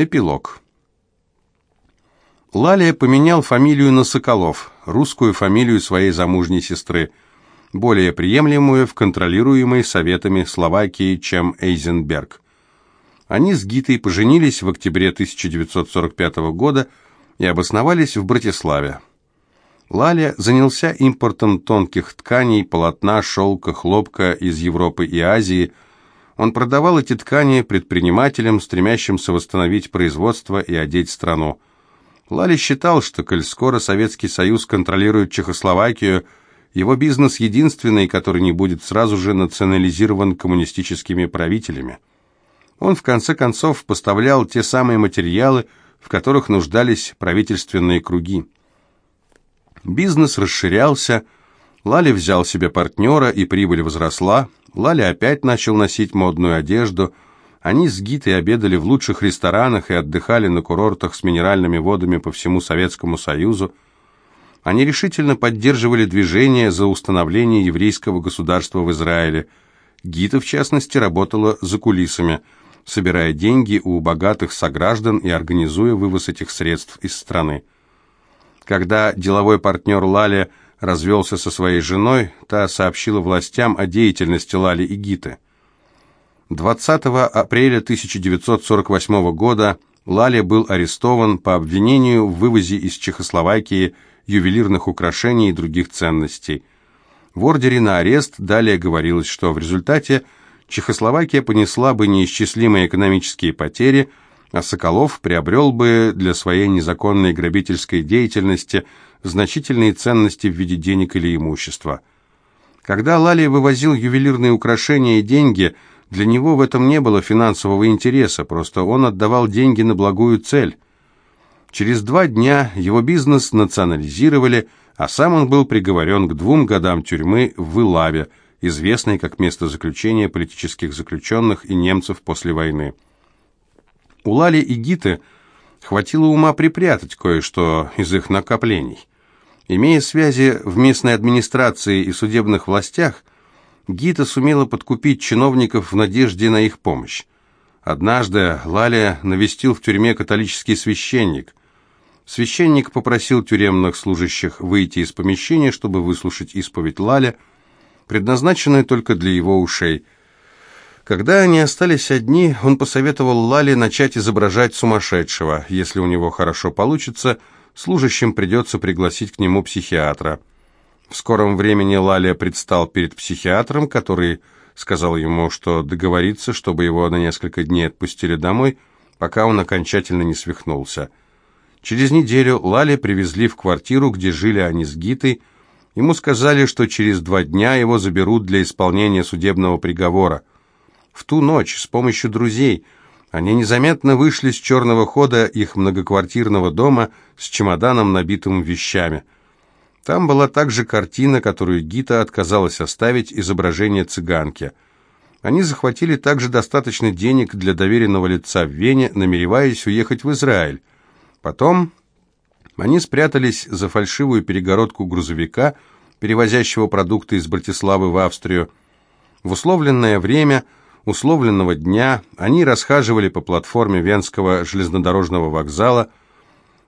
Эпилог. Лалия поменял фамилию на Соколов, русскую фамилию своей замужней сестры, более приемлемую в контролируемой советами Словакии, чем Эйзенберг. Они с Гитой поженились в октябре 1945 года и обосновались в Братиславе. Лаля занялся импортом тонких тканей, полотна, шелка, хлопка из Европы и Азии – он продавал эти ткани предпринимателям, стремящимся восстановить производство и одеть страну. Лали считал, что, коль скоро Советский Союз контролирует Чехословакию, его бизнес единственный, который не будет сразу же национализирован коммунистическими правителями. Он, в конце концов, поставлял те самые материалы, в которых нуждались правительственные круги. Бизнес расширялся, Лали взял себе партнера, и прибыль возросла. Лали опять начал носить модную одежду. Они с Гитой обедали в лучших ресторанах и отдыхали на курортах с минеральными водами по всему Советскому Союзу. Они решительно поддерживали движение за установление еврейского государства в Израиле. Гита, в частности, работала за кулисами, собирая деньги у богатых сограждан и организуя вывоз этих средств из страны. Когда деловой партнер Лали – развелся со своей женой, та сообщила властям о деятельности Лали и Гиты. 20 апреля 1948 года Лали был арестован по обвинению в вывозе из Чехословакии ювелирных украшений и других ценностей. В ордере на арест далее говорилось, что в результате Чехословакия понесла бы неисчислимые экономические потери, а Соколов приобрел бы для своей незаконной грабительской деятельности – значительные ценности в виде денег или имущества. Когда Лали вывозил ювелирные украшения и деньги, для него в этом не было финансового интереса, просто он отдавал деньги на благую цель. Через два дня его бизнес национализировали, а сам он был приговорен к двум годам тюрьмы в Илаве, известной как место заключения политических заключенных и немцев после войны. У Лали и Гиты – Хватило ума припрятать кое-что из их накоплений. Имея связи в местной администрации и судебных властях, Гита сумела подкупить чиновников в надежде на их помощь. Однажды Лаля навестил в тюрьме католический священник. Священник попросил тюремных служащих выйти из помещения, чтобы выслушать исповедь Лаля, предназначенную только для его ушей – когда они остались одни, он посоветовал Лале начать изображать сумасшедшего. Если у него хорошо получится, служащим придется пригласить к нему психиатра. В скором времени Лаля предстал перед психиатром, который сказал ему, что договорится, чтобы его на несколько дней отпустили домой, пока он окончательно не свихнулся. Через неделю Лале привезли в квартиру, где жили они с Гитой. Ему сказали, что через два дня его заберут для исполнения судебного приговора – в ту ночь с помощью друзей они незаметно вышли с черного хода их многоквартирного дома с чемоданом, набитым вещами. Там была также картина, которую Гита отказалась оставить, изображение цыганки. Они захватили также достаточно денег для доверенного лица в Вене, намереваясь уехать в Израиль. Потом они спрятались за фальшивую перегородку грузовика, перевозящего продукты из Братиславы в Австрию. В условленное время – условленного дня они расхаживали по платформе Венского железнодорожного вокзала,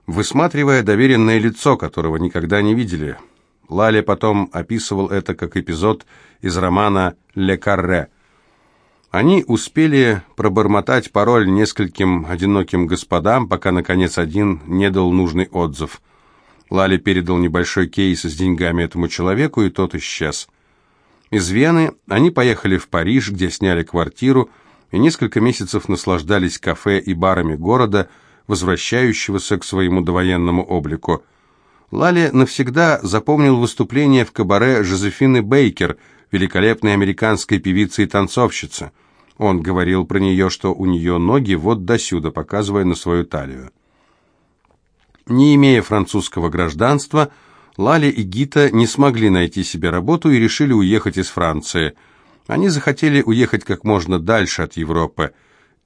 высматривая доверенное лицо, которого никогда не видели. Лали потом описывал это как эпизод из романа «Ле Карре». Они успели пробормотать пароль нескольким одиноким господам, пока, наконец, один не дал нужный отзыв. Лали передал небольшой кейс с деньгами этому человеку, и тот исчез. Из Вены они поехали в Париж, где сняли квартиру, и несколько месяцев наслаждались кафе и барами города, возвращающегося к своему довоенному облику. Лали навсегда запомнил выступление в кабаре Жозефины Бейкер, великолепной американской певицы и танцовщицы. Он говорил про нее, что у нее ноги вот досюда, показывая на свою талию. Не имея французского гражданства, Лали и Гита не смогли найти себе работу и решили уехать из Франции. Они захотели уехать как можно дальше от Европы.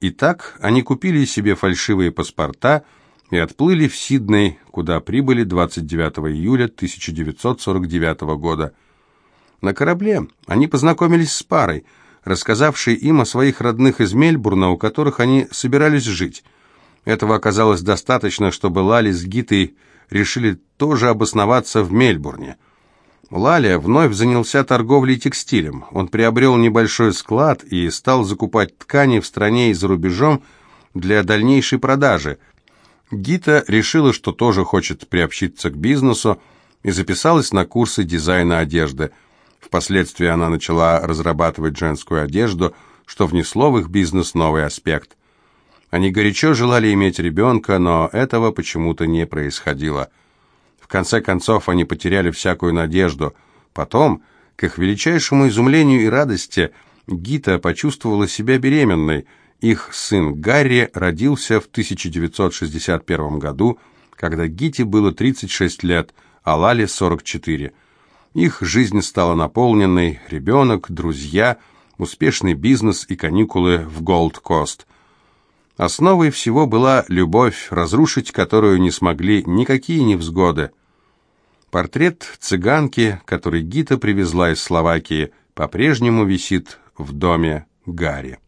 И так они купили себе фальшивые паспорта и отплыли в Сидней, куда прибыли 29 июля 1949 года. На корабле они познакомились с парой, рассказавшей им о своих родных из Мельбурна, у которых они собирались жить. Этого оказалось достаточно, чтобы Лали с Гитой решили тоже обосноваться в Мельбурне. Лаля вновь занялся торговлей текстилем. Он приобрел небольшой склад и стал закупать ткани в стране и за рубежом для дальнейшей продажи. Гита решила, что тоже хочет приобщиться к бизнесу и записалась на курсы дизайна одежды. Впоследствии она начала разрабатывать женскую одежду, что внесло в их бизнес новый аспект. Они горячо желали иметь ребенка, но этого почему-то не происходило. В конце концов, они потеряли всякую надежду. Потом, к их величайшему изумлению и радости, Гита почувствовала себя беременной. Их сын Гарри родился в 1961 году, когда Гите было 36 лет, а Лале 44. Их жизнь стала наполненной, ребенок, друзья, успешный бизнес и каникулы в Голд-Кост – Основой всего была любовь, разрушить которую не смогли никакие невзгоды. Портрет цыганки, который Гита привезла из Словакии, по-прежнему висит в доме Гарри.